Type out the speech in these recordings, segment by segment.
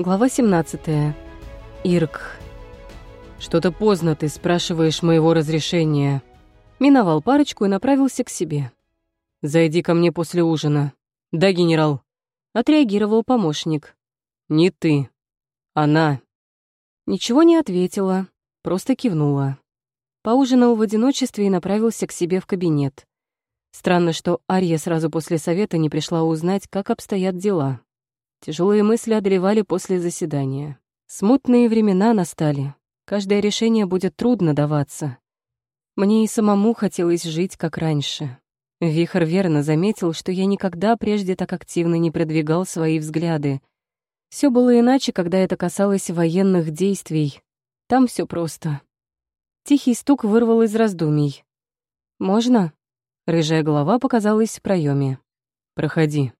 Глава 17. Ирк. «Что-то поздно ты спрашиваешь моего разрешения». Миновал парочку и направился к себе. «Зайди ко мне после ужина». «Да, генерал». Отреагировал помощник. «Не ты. Она». Ничего не ответила, просто кивнула. Поужинал в одиночестве и направился к себе в кабинет. Странно, что Ария сразу после совета не пришла узнать, как обстоят дела. Тяжелые мысли одолевали после заседания. Смутные времена настали. Каждое решение будет трудно даваться. Мне и самому хотелось жить, как раньше. Вихр верно заметил, что я никогда прежде так активно не продвигал свои взгляды. Все было иначе, когда это касалось военных действий. Там все просто. Тихий стук вырвал из раздумий. «Можно?» Рыжая голова показалась в проеме. «Проходи».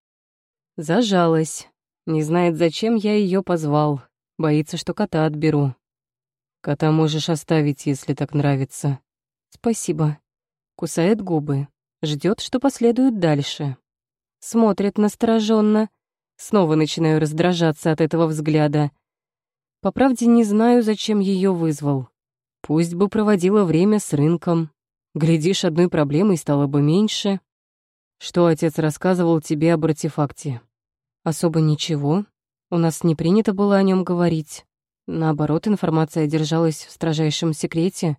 Зажалась. Не знает, зачем я ее позвал. Боится, что кота отберу. Кота можешь оставить, если так нравится. Спасибо. Кусает губы. Ждет, что последует дальше. Смотрит настороженно. Снова начинаю раздражаться от этого взгляда. По правде, не знаю, зачем ее вызвал. Пусть бы проводила время с рынком. Глядишь, одной проблемой стало бы меньше. Что отец рассказывал тебе об артефакте? Особо ничего. У нас не принято было о нем говорить. Наоборот, информация держалась в строжайшем секрете.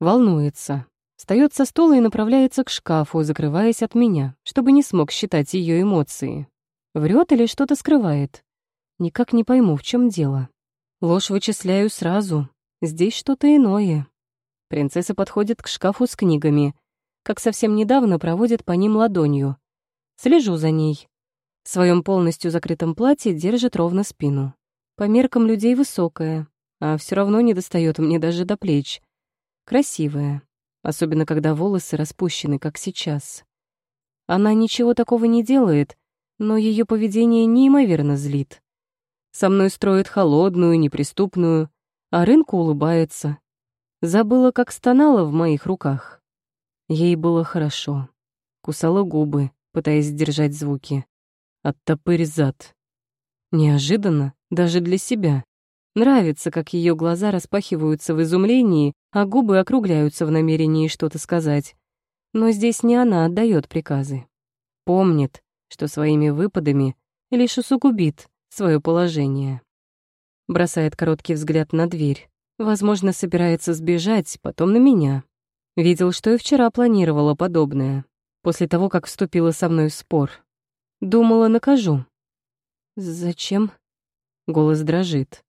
Волнуется. Встает со стула и направляется к шкафу, закрываясь от меня, чтобы не смог считать ее эмоции. Врет или что-то скрывает? Никак не пойму, в чем дело. Ложь вычисляю сразу, Здесь что-то иное. Принцесса подходит к шкафу с книгами, как совсем недавно проводит по ним ладонью. Слежу за ней. В своем полностью закрытом платье держит ровно спину. По меркам людей высокая, а все равно не достает мне даже до плеч. Красивая, особенно когда волосы распущены, как сейчас. Она ничего такого не делает, но ее поведение неимоверно злит. Со мной строит холодную, неприступную, а рынку улыбается. Забыла, как стонала в моих руках. Ей было хорошо. Кусала губы, пытаясь сдержать звуки. Оттопырь зад. Неожиданно, даже для себя. Нравится, как ее глаза распахиваются в изумлении, а губы округляются в намерении что-то сказать. Но здесь не она отдает приказы. Помнит, что своими выпадами лишь усугубит свое положение. Бросает короткий взгляд на дверь. Возможно, собирается сбежать, потом на меня. Видел, что и вчера планировала подобное. После того, как вступила со мной в спор. Думала, накажу. «Зачем?» Голос дрожит.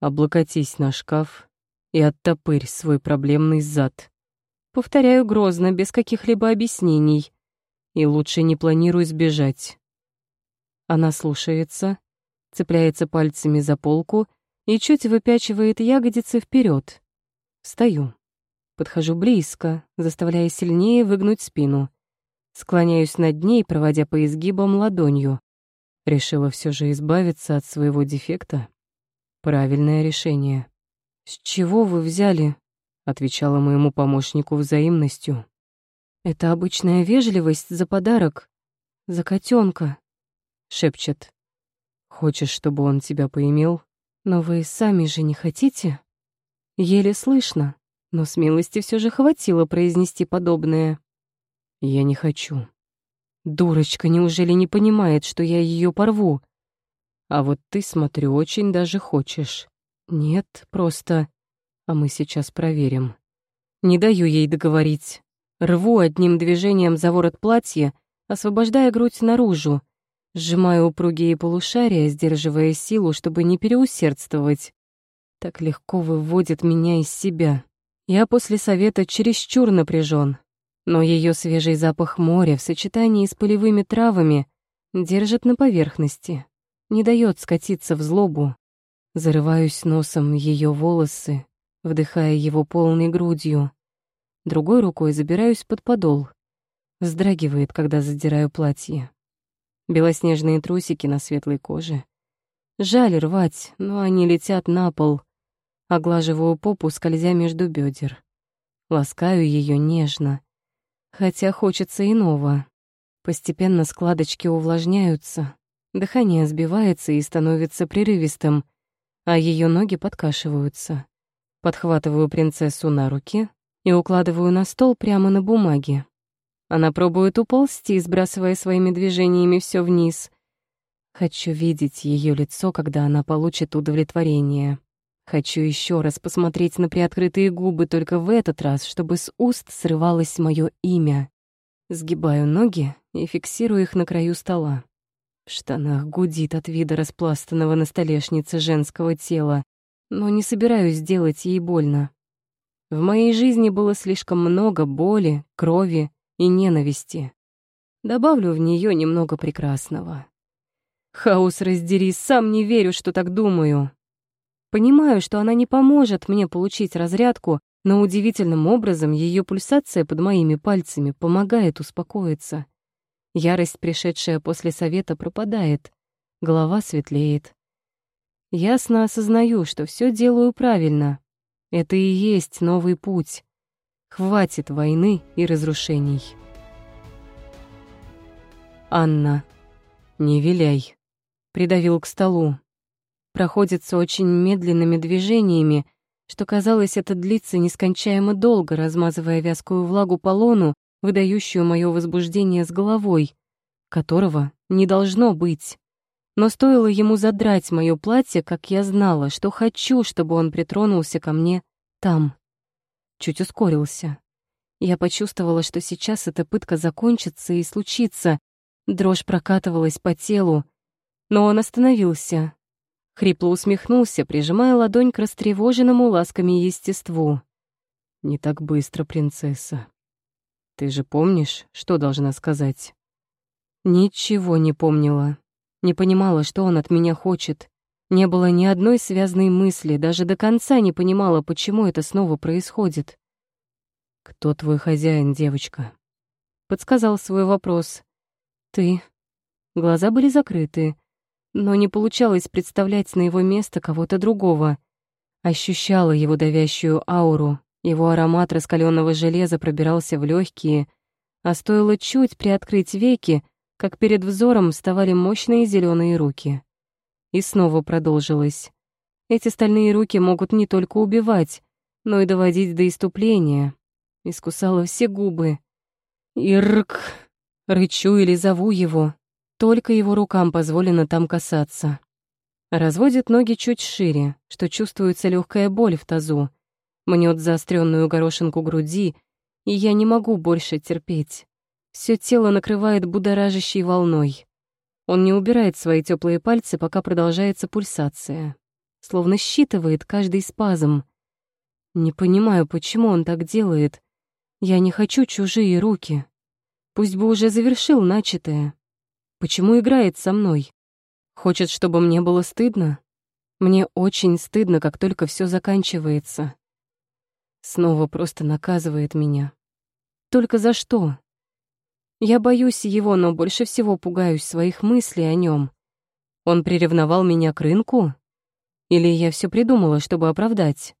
«Облокотись на шкаф и оттопырь свой проблемный зад». Повторяю грозно, без каких-либо объяснений. И лучше не планируй сбежать. Она слушается, цепляется пальцами за полку и чуть выпячивает ягодицы вперед. Встаю. Подхожу близко, заставляя сильнее выгнуть спину. Склоняюсь над ней, проводя по изгибам ладонью. Решила все же избавиться от своего дефекта. Правильное решение. «С чего вы взяли?» — отвечала моему помощнику взаимностью. «Это обычная вежливость за подарок. За котенка, шепчет. Хочешь, чтобы он тебя поимел? Но вы сами же не хотите? Еле слышно, но смелости все же хватило произнести подобное. Я не хочу. Дурочка, неужели не понимает, что я ее порву? А вот ты, смотрю, очень даже хочешь. Нет, просто... А мы сейчас проверим. Не даю ей договорить. Рву одним движением за ворот платья, освобождая грудь наружу, Сжимаю упругие полушария, сдерживая силу, чтобы не переусердствовать. Так легко выводит меня из себя. Я после совета чересчур напряжен, но ее свежий запах моря в сочетании с полевыми травами держит на поверхности, не дает скатиться в злобу. Зарываюсь носом ее волосы, вдыхая его полной грудью. Другой рукой забираюсь под подол. Вздрагивает, когда задираю платье. Белоснежные трусики на светлой коже. Жаль рвать, но они летят на пол. Оглаживаю попу, скользя между бедер. Ласкаю ее нежно. Хотя хочется иного. Постепенно складочки увлажняются. Дыхание сбивается и становится прерывистым, а ее ноги подкашиваются. Подхватываю принцессу на руки и укладываю на стол прямо на бумаге. Она пробует уползти, сбрасывая своими движениями все вниз. Хочу видеть ее лицо, когда она получит удовлетворение. Хочу еще раз посмотреть на приоткрытые губы, только в этот раз, чтобы с уст срывалось мое имя. Сгибаю ноги и фиксирую их на краю стола. В штанах гудит от вида распластанного на столешнице женского тела, но не собираюсь делать ей больно. В моей жизни было слишком много боли, крови и ненависти. Добавлю в нее немного прекрасного. Хаос раздери, сам не верю, что так думаю. Понимаю, что она не поможет мне получить разрядку, но удивительным образом ее пульсация под моими пальцами помогает успокоиться. Ярость, пришедшая после совета, пропадает, голова светлеет. Ясно осознаю, что все делаю правильно. Это и есть новый путь. Хватит войны и разрушений. Анна. Не виляй. Придавил к столу. Проходится очень медленными движениями, что казалось, это длится нескончаемо долго, размазывая вязкую влагу по лону выдающую мое возбуждение с головой, которого не должно быть. Но стоило ему задрать мое платье, как я знала, что хочу, чтобы он притронулся ко мне там. Чуть ускорился. Я почувствовала, что сейчас эта пытка закончится и случится. Дрожь прокатывалась по телу. Но он остановился. Хрипло усмехнулся, прижимая ладонь к растревоженному ласками естеству. «Не так быстро, принцесса. Ты же помнишь, что должна сказать?» Ничего не помнила. Не понимала, что он от меня хочет. Не было ни одной связной мысли, даже до конца не понимала, почему это снова происходит. «Кто твой хозяин, девочка?» Подсказал свой вопрос. «Ты». Глаза были закрыты, но не получалось представлять на его место кого-то другого. Ощущала его давящую ауру, его аромат раскаленного железа пробирался в легкие, а стоило чуть приоткрыть веки, как перед взором вставали мощные зеленые руки. И снова продолжилось. Эти стальные руки могут не только убивать, но и доводить до иступления. Искусала все губы. Ирк! Рычу или зову его. Только его рукам позволено там касаться. Разводит ноги чуть шире, что чувствуется легкая боль в тазу мнет заостренную горошинку груди, и я не могу больше терпеть. Все тело накрывает будоражащей волной. Он не убирает свои теплые пальцы, пока продолжается пульсация. Словно считывает каждый спазм. Не понимаю, почему он так делает. Я не хочу чужие руки. Пусть бы уже завершил начатое. Почему играет со мной? Хочет, чтобы мне было стыдно? Мне очень стыдно, как только все заканчивается. Снова просто наказывает меня. Только за что? Я боюсь его, но больше всего пугаюсь своих мыслей о нем. Он приревновал меня к рынку? Или я все придумала, чтобы оправдать?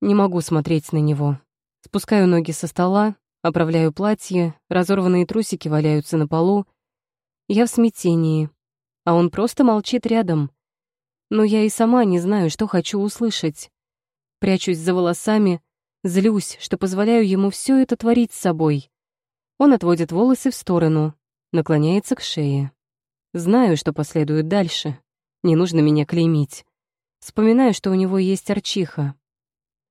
Не могу смотреть на него. Спускаю ноги со стола, оправляю платье, разорванные трусики валяются на полу. Я в смятении, а он просто молчит рядом. Но я и сама не знаю, что хочу услышать. Прячусь за волосами, Злюсь, что позволяю ему все это творить с собой. Он отводит волосы в сторону, наклоняется к шее. Знаю, что последует дальше. Не нужно меня клеймить. Вспоминаю, что у него есть арчиха.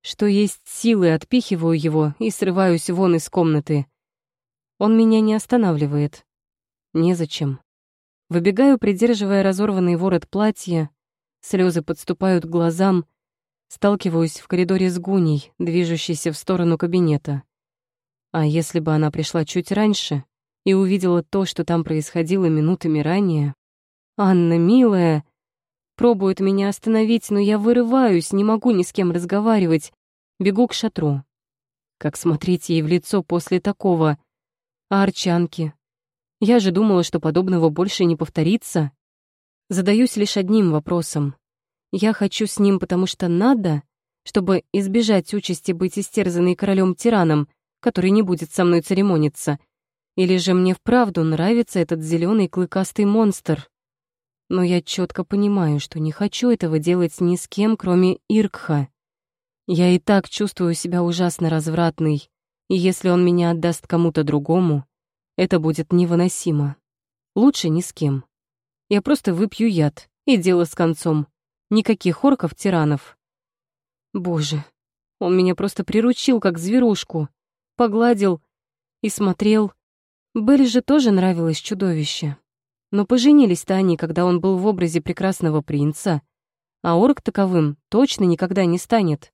Что есть силы, отпихиваю его и срываюсь вон из комнаты. Он меня не останавливает. Незачем. Выбегаю, придерживая разорванный ворот платья. Слезы подступают к глазам — Сталкиваюсь в коридоре с Гуней, движущейся в сторону кабинета. А если бы она пришла чуть раньше и увидела то, что там происходило минутами ранее? «Анна, милая!» Пробует меня остановить, но я вырываюсь, не могу ни с кем разговаривать. Бегу к шатру. Как смотреть ей в лицо после такого? А арчанки? Я же думала, что подобного больше не повторится. Задаюсь лишь одним вопросом. Я хочу с ним, потому что надо, чтобы избежать участи быть истерзанной королем-тираном, который не будет со мной церемониться. Или же мне вправду нравится этот зеленый клыкастый монстр? Но я четко понимаю, что не хочу этого делать ни с кем, кроме Иркха. Я и так чувствую себя ужасно развратной, и если он меня отдаст кому-то другому, это будет невыносимо. Лучше ни с кем. Я просто выпью яд, и дело с концом. Никаких орков-тиранов. Боже, он меня просто приручил, как зверушку. Погладил и смотрел. Белли же тоже нравилось чудовище. Но поженились-то они, когда он был в образе прекрасного принца, а орк таковым точно никогда не станет.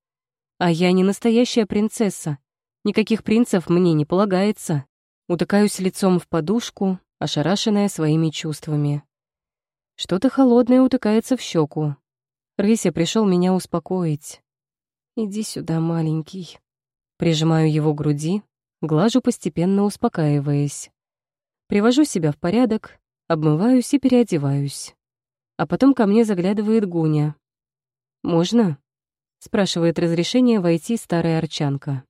А я не настоящая принцесса. Никаких принцев мне не полагается. Утыкаюсь лицом в подушку, ошарашенная своими чувствами. Что-то холодное утыкается в щеку. Рыся пришел меня успокоить. «Иди сюда, маленький». Прижимаю его к груди, глажу постепенно, успокаиваясь. Привожу себя в порядок, обмываюсь и переодеваюсь. А потом ко мне заглядывает Гуня. «Можно?» — спрашивает разрешение войти старая арчанка.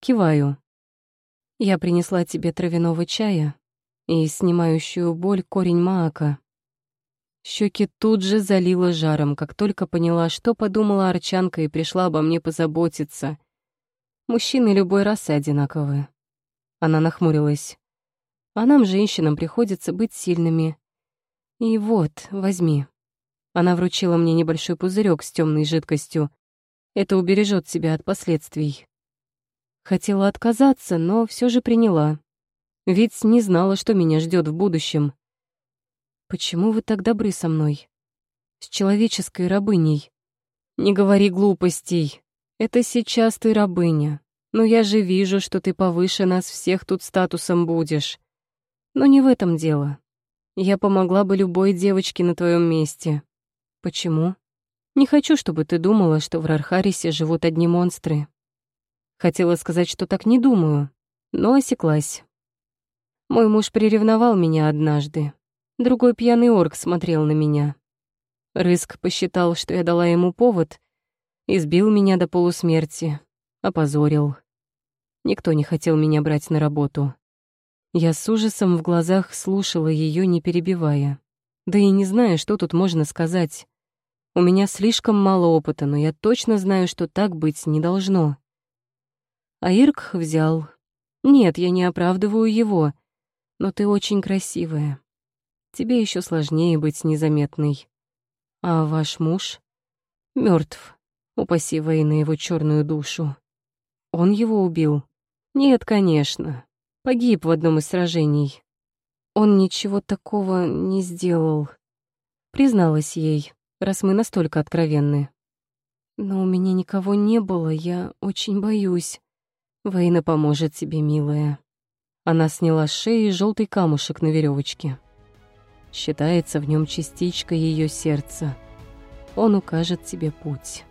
Киваю. «Я принесла тебе травяного чая и снимающую боль корень маака. Щеки тут же залила жаром, как только поняла, что подумала Арчанка и пришла обо мне позаботиться. Мужчины любой расы одинаковые. Она нахмурилась. А нам, женщинам, приходится быть сильными. И вот, возьми. Она вручила мне небольшой пузырек с темной жидкостью. Это убережет тебя от последствий. Хотела отказаться, но все же приняла. Ведь не знала, что меня ждет в будущем. Почему вы так добры со мной? С человеческой рабыней. Не говори глупостей. Это сейчас ты рабыня. Но я же вижу, что ты повыше нас всех тут статусом будешь. Но не в этом дело. Я помогла бы любой девочке на твоем месте. Почему? Не хочу, чтобы ты думала, что в Рархарисе живут одни монстры. Хотела сказать, что так не думаю, но осеклась. Мой муж приревновал меня однажды. Другой пьяный орк смотрел на меня. Рыск посчитал, что я дала ему повод, избил меня до полусмерти, опозорил. Никто не хотел меня брать на работу. Я с ужасом в глазах слушала ее, не перебивая. Да и не знаю, что тут можно сказать. У меня слишком мало опыта, но я точно знаю, что так быть не должно. А Ирк взял. Нет, я не оправдываю его, но ты очень красивая тебе еще сложнее быть незаметной. А ваш муж мертв, упаси воины его черную душу. Он его убил? Нет, конечно. Погиб в одном из сражений. Он ничего такого не сделал. Призналась ей, раз мы настолько откровенны. Но у меня никого не было, я очень боюсь. Вейна поможет тебе, милая. Она сняла с шеи желтый камушек на веревочке. Считается в нем частичка ее сердца. Он укажет тебе путь.